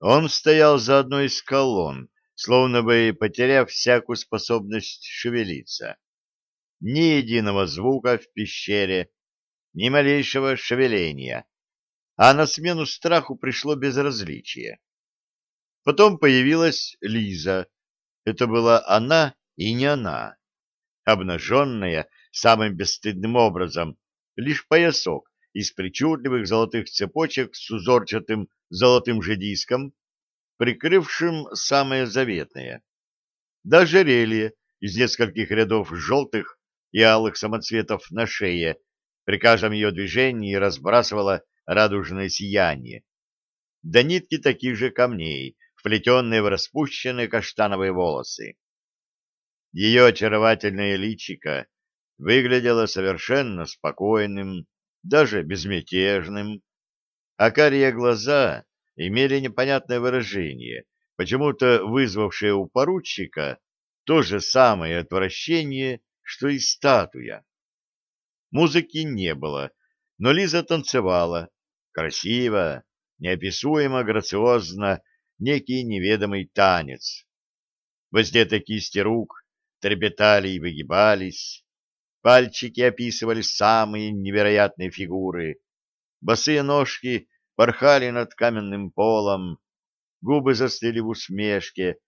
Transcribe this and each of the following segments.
Он стоял за одной из колонн, словно бы потеряв всякую способность шевелиться. Ни единого звука в пещере, ни малейшего шевеления, а на смену страху пришло безразличие. Потом появилась Лиза. Это была она и не она. Обнаженная самым бесстыдным образом, лишь поясок из причудливых золотых цепочек с узорчатым золотым же диском, прикрывшим самое заветное. Даже релье из нескольких рядов желтых и алых самоцветов на шее при каждом ее движении разбрасывало радужное сияние. До нитки таких же камней, вплетенные в распущенные каштановые волосы. Ее очаровательное личико выглядело совершенно спокойным, даже безмятежным, а карие глаза имели непонятное выражение, почему-то вызвавшее у поручика то же самое отвращение, что и статуя. Музыки не было, но Лиза танцевала, красиво, неописуемо грациозно, некий неведомый танец. Воздеты кисти рук трепетали и выгибались, пальчики описывали самые невероятные фигуры, босые ножки порхали над каменным полом, губы застыли в усмешке,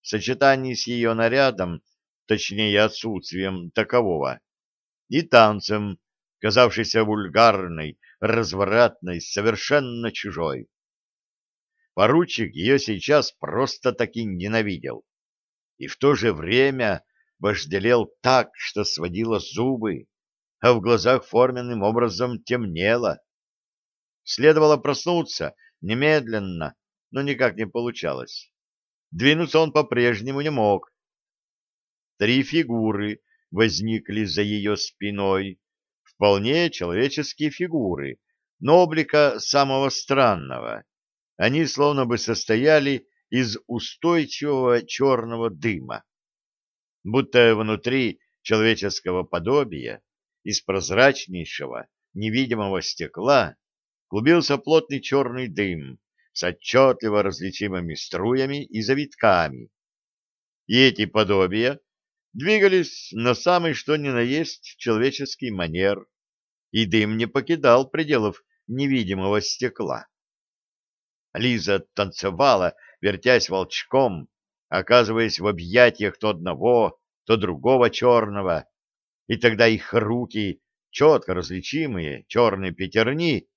в сочетании с ее нарядом, точнее отсутствием такового, и танцем, казавшейся вульгарной, развратной, совершенно чужой. Поручик ее сейчас просто-таки ненавидел. И в то же время вожделел так, что сводило зубы, а в глазах форменным образом темнело. Следовало проснуться немедленно, но никак не получалось. Двинуться он по-прежнему не мог. Три фигуры возникли за ее спиной, вполне человеческие фигуры, но облика самого странного. Они словно бы состояли из устойчивого черного дыма. Будто внутри человеческого подобия, из прозрачнейшего, невидимого стекла, клубился плотный черный дым с отчетливо различимыми струями и завитками. И эти подобия двигались на самый что ни на есть человеческий манер, и дым не покидал пределов невидимого стекла. Лиза танцевала, вертясь волчком, оказываясь в объятиях то одного, то другого черного, и тогда их руки, четко различимые, черные пятерни,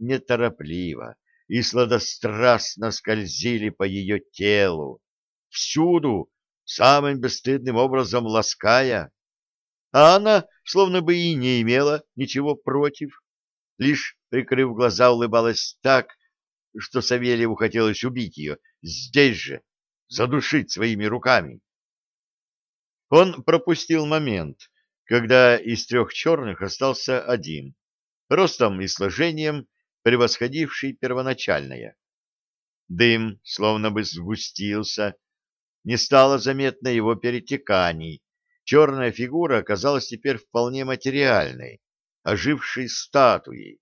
неторопливо и сладострастно скользили по ее телу, всюду, самым бесстыдным образом лаская, а она словно бы и не имела ничего против, лишь, прикрыв глаза, улыбалась так, что Савельеву хотелось убить ее здесь же, задушить своими руками. Он пропустил момент, когда из трех черных остался один, ростом и сложением превосходивший первоначальное. Дым словно бы сгустился, не стало заметно его перетеканий. Черная фигура оказалась теперь вполне материальной, ожившей статуей.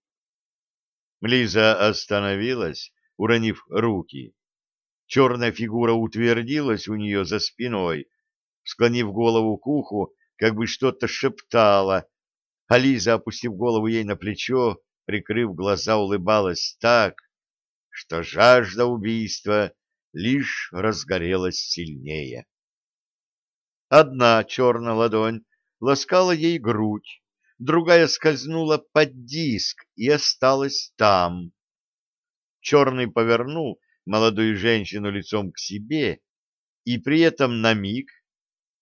Лиза остановилась, уронив руки. Черная фигура утвердилась у нее за спиной, склонив голову к уху, как бы что-то шептала, а Лиза, опустив голову ей на плечо, прикрыв глаза, улыбалась так, что жажда убийства лишь разгорелась сильнее. Одна черная ладонь ласкала ей грудь, другая скользнула под диск и осталась там. Черный повернул молодую женщину лицом к себе, и при этом на миг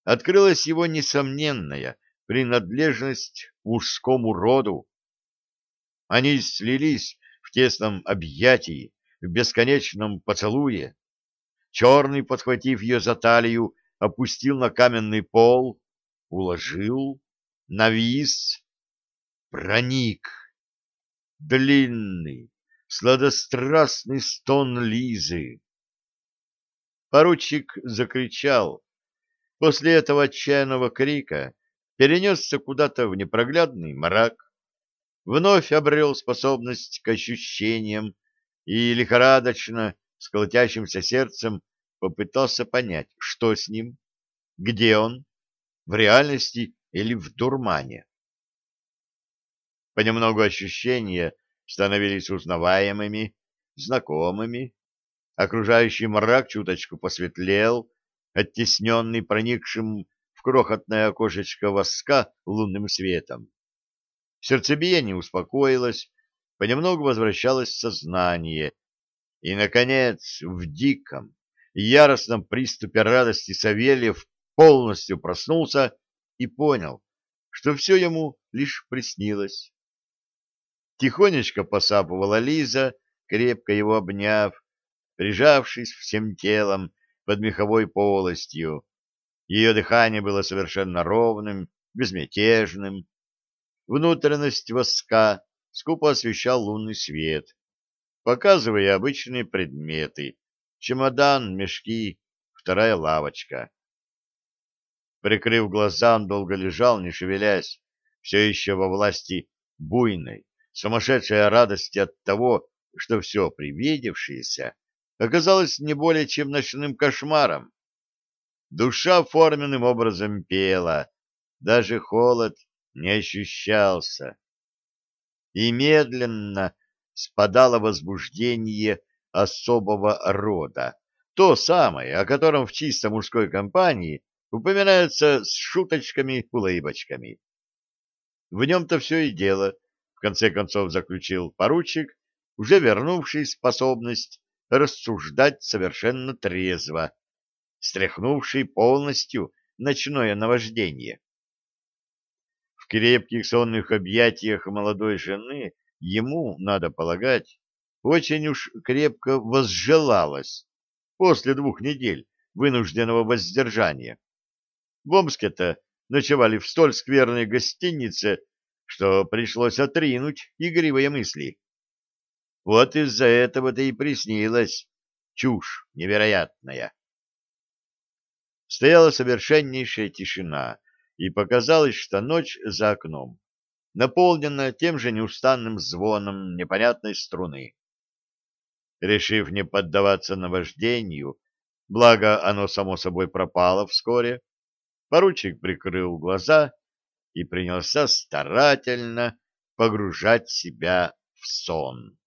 открылась его несомненная принадлежность мужскому роду. Они слились в тесном объятии, в бесконечном поцелуе. Черный, подхватив ее за талию, опустил на каменный пол, уложил, навис, проник. Длинный, сладострастный стон Лизы. Поручик закричал. После этого отчаянного крика перенесся куда-то в непроглядный мрак, вновь обрел способность к ощущениям и лихорадочно, с колотящимся сердцем попытался понять, что с ним, где он, в реальности или в дурмане. Понемногу ощущения становились узнаваемыми, знакомыми. Окружающий мрак чуточку посветлел, оттесненный проникшим в крохотное окошечко воска лунным светом. Сердцебиение успокоилось, понемногу возвращалось сознание, и, наконец, в диком, яростном приступе радости Савельев полностью проснулся и понял, что все ему лишь приснилось. Тихонечко посапывала Лиза, крепко его обняв, прижавшись всем телом под меховой полостью. Ее дыхание было совершенно ровным, безмятежным. Внутренность воска скупо освещал лунный свет, показывая обычные предметы — чемодан, мешки, вторая лавочка. Прикрыв глаза, он долго лежал, не шевелясь, все еще во власти буйной, сумасшедшей радости от того, что все привидевшееся оказалось не более чем ночным кошмаром. Душа форменным образом пела, даже холод не ощущался. И медленно спадало возбуждение особого рода, то самое, о котором в чисто мужской компании упоминается с шуточками-улыбочками. В нем-то все и дело — в конце концов заключил поручик, уже вернувший способность рассуждать совершенно трезво, стряхнувший полностью ночное наваждение. В крепких сонных объятиях молодой жены ему, надо полагать, очень уж крепко возжелалось после двух недель вынужденного воздержания. В Омске-то ночевали в столь скверной гостинице, что пришлось отринуть игривые мысли. Вот из-за этого-то и приснилась чушь невероятная. Стояла совершеннейшая тишина, и показалось, что ночь за окном наполнена тем же неустанным звоном непонятной струны. Решив не поддаваться наваждению, благо оно само собой пропало вскоре, поручик прикрыл глаза и принялся старательно погружать себя в сон.